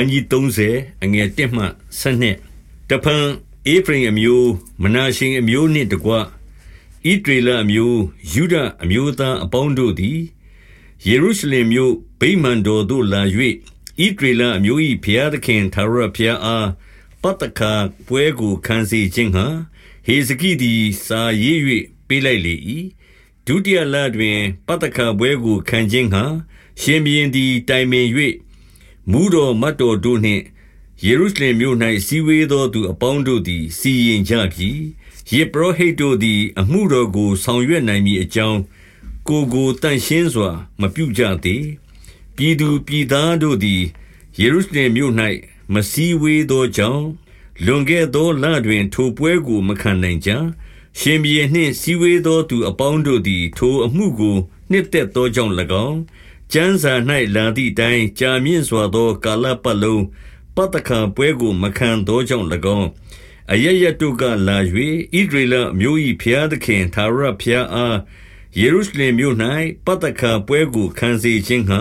န်းကြီး30အငယ်1မှ7တဖန်အေဖရင်အမျိုးမနာရှင်အမျိုးနှင့်တကွဣဒေလအမျိုးယူဒအမျိုးသားအပေါင်းတို့သည်ယေရုရှလင်မြို့ဗိမာန်တော်သို့လာ၍ဣဒေလအမျိုး၏ဘုရားသခင်သာရဘုရားအားပတ္တခါပွဲကိုခံစေခြင်းဟာဟေဇကိသည်စာရေး၍ပေးလိုက်လေ၏ဒုတိယလတွင်ပတ္တခါပွဲကိုခံခြင်းဟာရှင်ဘီရင်သည်တိုင်ပင်၍ မူတော်မတ်တော်တို့နှင့်ယေရုရှလင်မြို့၌စည်းဝေးသောသူအပေါင်းတို့သည် စီရင်ကြပြီယေဘရဟိတ်တို့သည် အမှုတော်ကို ဆောင်ရွက်နိုင်မည်အကြောင်းကိုကိုတန့်ရှင်းစွာ မပြုကြသေးပြည်သူပြည်သားတို့သည်ယေရုရှလင်မြို့၌မစည်းဝေးသောကြောင့်လွန်ခဲ့သောလတွင် ထိုပွဲကိုမခံနိုင်ကြရှင်ဘီနှင့်စည်းဝေးသောသူအပေါင်းတို့သည် ထိုအမှုကိုနှစ်သက်သောကြောင့်၎င်း ကျမ်းစာ၌လာသည့်အတိုင်းကြာမြင့်စွာသော ကာလပတ်လုံးပတ္တခါပွဲကို မခံသောကြောင့်၎င်းအရရတုကလာ၍ဣဒရေလမျိုး၏ဖျားသခင်သာရဖျားအားယေရုရှလင်မြို့၌ပတ္တခါပွဲကိုခံစေခြင်းဟံ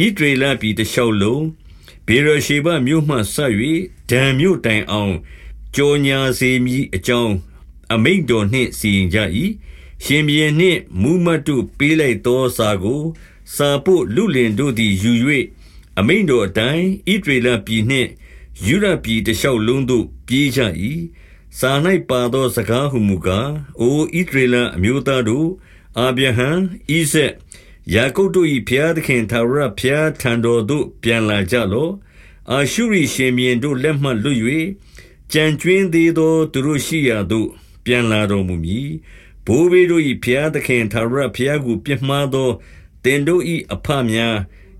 ဣဒရေလပြည်တလျှောက်လုံးဘေရရှေဘမြို့မှဆက်၍ဒံမြို့တိုင်အောင်ကြောညာစေမည်အကြောင်းအမိန့်တော်နှင့်စီရင်ကြ၏ရှင်ဘီရင်နှင့်မူမတ်တို့ပေးလိုက်သောစာကို စာပို့လူလင်တို့သည်ယူ၍အမိန်တော်အတိုင်းဣဒရေလပြည်နှင့်ယူရပြည်တလျှောက်လုံးသို့ ပြေးကြ၏စာ၌ပါသော စကားဟုမူကား အိုဣဒရေလအမျိုးသားတို့ အာဗြဟံ ဣဇက် ယာကုပ်တို့၏ဘုရားသခင်သာရဘုရားထံတော်သို့ ပြန်လာကြလော့ အာရှုရိရှင်မြင်းတို့လက်မှ လွတ်၍ကြံကျွင်းသေးသော သူတို့ရှိရာသို့ ပြန်လာတော်မူမည် ဘိုးဘေးတို့၏ဘုရားသခင်သာရဘုရားကို ပြစ်မှားသော တင်တို့၏အဖများ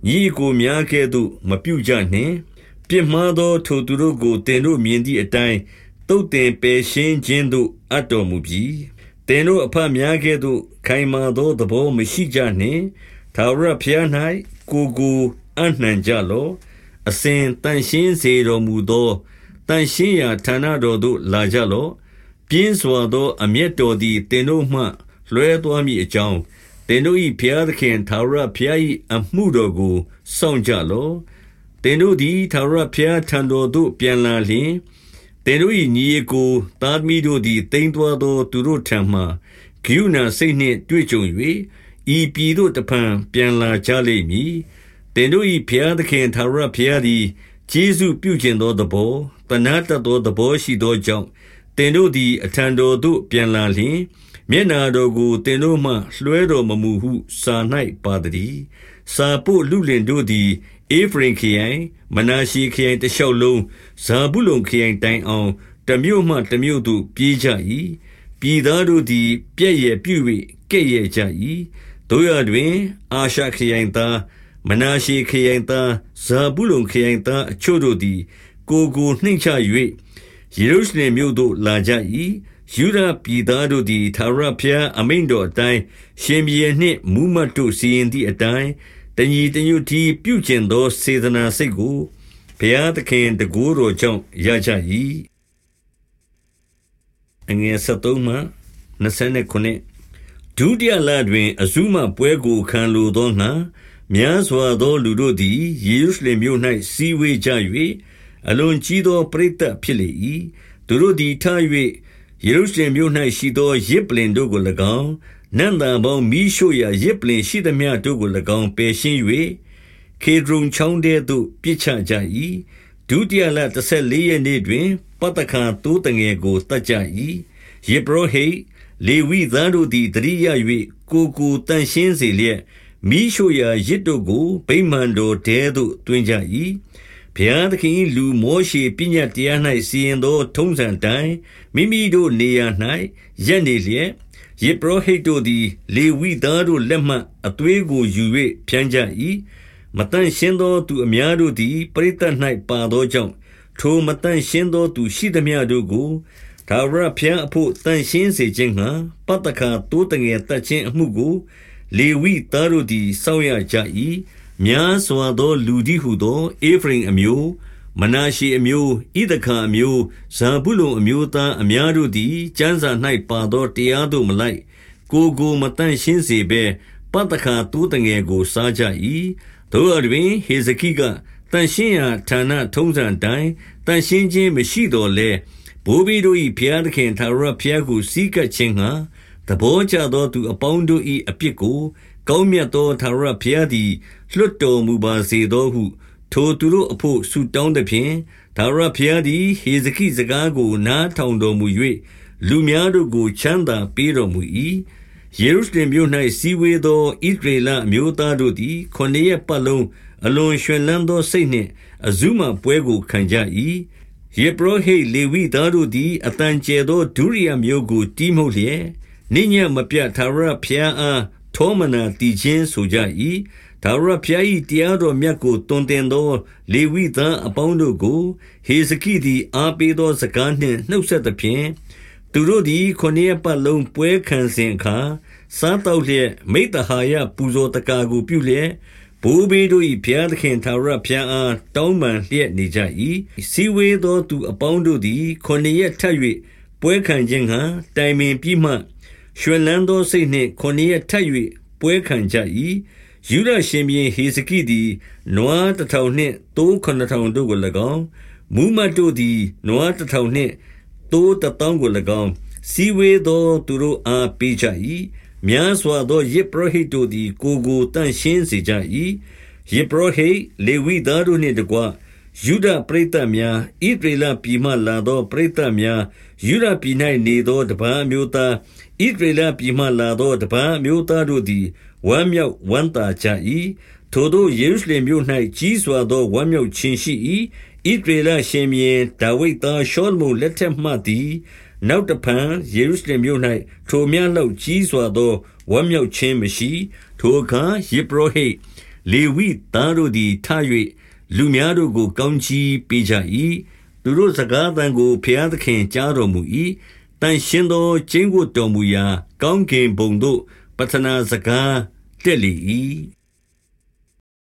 ညီကိုများကဲ့သို့မပြုကြနှင့်ပြစ်မှားသောထိုသူတို့ကိုတင်တို့မြင်သည့်အတိုင်းတုတ်တင်ပယ်ရှင်းခြင်းသို့အပ်တော်မူပြီးတင်တို့အဖများကဲ့သို့ ခိုင်မာသောသဘောမရှိကြနှင့်သာရဖျား၌ကိုကိုအနှံကြလောအစဉ်တန်ရှင်းစေတော်မူသောတန်ရှင်းရာဌာနတော်သို့လာကြလောပြင်းစွာသော အမျက်တော်သည်တင်တို့မှလွှဲသွားမည်အကြောင်း သင်တို့၏ဘုရားသခင်ထာဝရဘုရား၏အမှုတော်ကိုစောင့်ကြလော့သင်တို့သည်ထာဝရဘုရားထံတော်သို့ပြန်လာလျှင်သင်တို့၏ညီအစ်ကိုသားသမီးတို့သည်တိမ်သွာသောသူတို့ထံမှဂိယူနာစိတ်နှင့်တွေ့ကြုံ၍ဤပြည်သို့တဖန်ပြန်လာကြလိမ့်မည်သင်တို့၏ဘုရားသခင်ထာဝရဘုရားသည်ကျေးဇူးပြုခြင်းသောသဘောတနာတတ်သောသဘောရှိသောကြောင့်သင်တို့သည်အထံတော်သို့ပြန်လာလျှင် မျက်နာတော်ကိုသင်တို့မှ လွှဲတော်မမူဟု စာ၌ပါသည်စာပို့လူလင်တို့သည်အေဖရင်ခရိုင်မနာရှိခရိုင်တလျှောက်လုံးဇာဘူးလုံခရိုင်တိုင်အောင်တမျိုးမှတမျိုးသို့ပြေးကြ၏ပြည်သားတို့သည် ပြည့်ရဲ့ပြု၍ကဲ့ရဲ့ကြ၏တို့ရတွင် အာရှခရိုင်သားမနာရှိခရိုင်သားဇာဘူးလုံခရိုင်သားအချို့တို့သည် ကိုကိုနှိမ့်ချ၍ယေရုရှလင်မြို့သို့လာကြ၏ ယုဒပြည်သားတို့သည်ထာဝရဘုရားအမိန့်တော်အတိုင်းရှင်ဘီနှင့်မူမတ်တို့စီရင်သည့်အတိုင်းတညီတညွတ်တီပြုကျင်သောစေတနာစိတ်ကိုဘုရားသခင်တကူတော်ကြောင့်ရကြ၏အငယ်73မှ29ဒုတိယလတွင်အဇုမပွဲကိုခံလိုသောငါများစွာသောလူတို့သည်ယေရုရှလင်မြို့၌စီဝေးကြ၍အလွန်ကြီးသောပရိသတ်ဖြစ်လေ၏သူတို့သည်ထ၍ ယေရုရှလင်မြို့၌ရှိသောယဇ်ပလ္လင်တို့ကို၎င်း၊နံ့သာပေါင်းမီးရှို့ရာယဇ်ပလ္လင်ရှိသမျှတို့ကို၎င်းပယ်ရှင်း၍ကေဒြုန်ချောင်းထဲသို့ပစ်ချကြ၏။ဒုတိယလတဆယ်လေးရက်နေ့တွင်ပသခါသိုးသငယ်ကိုသတ်ကြ၏။ယဇ်ပုရောဟိတ်၊လေဝိသားတို့သည်သတိရ၍ကိုယ်ကိုသန့်ရှင်းစေလျက်၊မီးရှို့ရာယဇ်တို့ကိုဗိမာန်တော်ထဲသို့သွင်းကြ၏ ဘုရားသခင်၏လူမောရှေပညတ်တရား၌စီရင်သော ထုံးစံတိုင်းမိမိတို့နေရာ၌ရက်နေလျက်ယေဘရဟိတ်တို့သည် လေဝိသားတို့လက်မှအသွေးကိုယူ၍ဖြန်းကြ၏မတန့်ရှင်းသောသူအများတို့သည် ပရိသတ်၌ပါသောကြောင့်ထိုမတန့်ရှင်းသောသူရှိသမျှတို့ကိုဒါဝရဖျံအဖို့တန့်ရှင်းစေခြင်းဟံပတ္တခါတိုးတငယ်တတ်ခြင်းအမှုကို လေဝိသားတို့သည်စောင့်ရကြ၏ များစွာသော လူတည်းဟူသော ဧဖရိမ်အမျိုး၊မနာရှေအမျိုး၊ဣသခါအမျိုး၊ဇာဗုလုန်အမျိုးသားအများတို့သည် ကျမ်းစာ၌ပါသော တရားသို့မလိုက်၊ကိုယ်ကို မသန့်ရှင်းစေဘဲ ပသခါသိုးသငယ်ကို စားကြ၏။သို့ရာတွင် ဟေဇကိက၊သတန်ရှင်းရာဌာနထုံးစံတိုင်းတန်ရှင်းခြင်းမရှိတော်လဲဘိုးဘီတို့၏ဘုရားသခင်သာရဘုရားကိုစီးကပ်ခြင်းဟာသဘောကျသော သူအပေါင်းတို့၏အပြစ်ကို ကောင်းမြတ်သောသာရဘုရားသည် လွတ်တော်မူပါစေသောဟု ထိုသူတို့အဖို့ ဆုတောင်းသဖြင့်သာရဘုရားသည် ဟေဇကိစကားကို နားထောင်တော်မူ၍လူများတို့ကို ချမ်းသာပေးတော်မူ၏ယေရုရှလင်မြို့၌စည်းဝေးသော ဣသရေလအမျိုးသားတို့သည်ခொနည်းရက်ပတ်လုံး အလွန်ရွှင်လန်းသော စိတ်နှင့် အဇုမပွဲကို ခံကြ၏ယေဘရဟိလေဝိသားတို့သည်အတန်ကျဲသော ဒုရိယမျိုးကို တီးမှုတ်လျက်နိညမပြထာဝရဘုရားအား ထောမနာတည်ခြင်းဆိုကြ၏ဒါဝရဘုရား၏တရားတော်မြတ်ကိုတွင်တင်သော လေဝိသားအပေါင်းတို့ကို ဟေဇကိသည်အားပေးသောစကားနှင့်နှုတ်ဆက်သဖြင့်သူတို့သည်ခொနည်းပတ်လုံးပွဲခံစဉ်အခါစားတောက်လျက်မိတ္တဟာယပူဇော်တကာကိုပြုလျက်ဘိုးဘေးတို့၏ဘုရားသခင်ထာဝရဘုရားအားတောင်းပန်လျက်နေကြ၏စီဝေသောသူအပေါင်းတို့သည်ခொနည်းရက်ထပ်၍ပွဲခံခြင်းဟံတိုင်ပင်ပြီးမှ ရွှင်လန်းသောစိတ်နှင့်ခொနည်းရက်ထပ်၍ပွဲခံကြ၏ယူရရှင်ဘီဟေစကိသည်နွားတထောင်နှင့်တိုးခုနထောင်တို့ကို၎င်းမူမတ်တို့သည်နွားတထောင်နှင့်တိုးတတောင်းကို၎င်းစီဝေသောသူတို့အားပေးကြ၏များစွာသောယေဘရဟိတ်တို့သည်ကိုကိုတန့်ရှင်းစေကြ၏ယေဘရဟိတ်လေဝိသားတို့နှင့်တကွ ယုဒပရိသတ်များဣဒရေလပြည်မှလာသော ပရိသတ်များယုဒပြည်၌နေသောတပန်းမျိုးသားဣဒရေလပြည်မှလာသောတပန်းမျိုးသားတို့သည်ဝမ်းမြောက်ဝမ်းသာကြ၏ထိုတို့ယေရုရှလင်မြို့၌ကြီးစွာသောဝမ်းမြောက်ခြင်းရှိ၏ဣဒရေလရှင်ဘီဒါဝိဒ်သားရှောလမုန်လက်ထက်မှသည်နောက်တဖန်ယေရုရှလင်မြို့၌ထိုများလောက်ကြီးစွာသောဝမ်းမြောက်ခြင်းမရှိ ထိုအခါယေဘရဟိလေဝိသားတို့သည်ထ၍ လူများတို့ကို ကောင်းချီးပေးကြ၏သူတို့စကားသံကိုဖျားသခင်ကြားတော်မူ၏တန်ရှင်သောကျင်းကိုတော်မူရာ ကောင်းကင်ဘုံသို့ပထနာစကားတက်လေ၏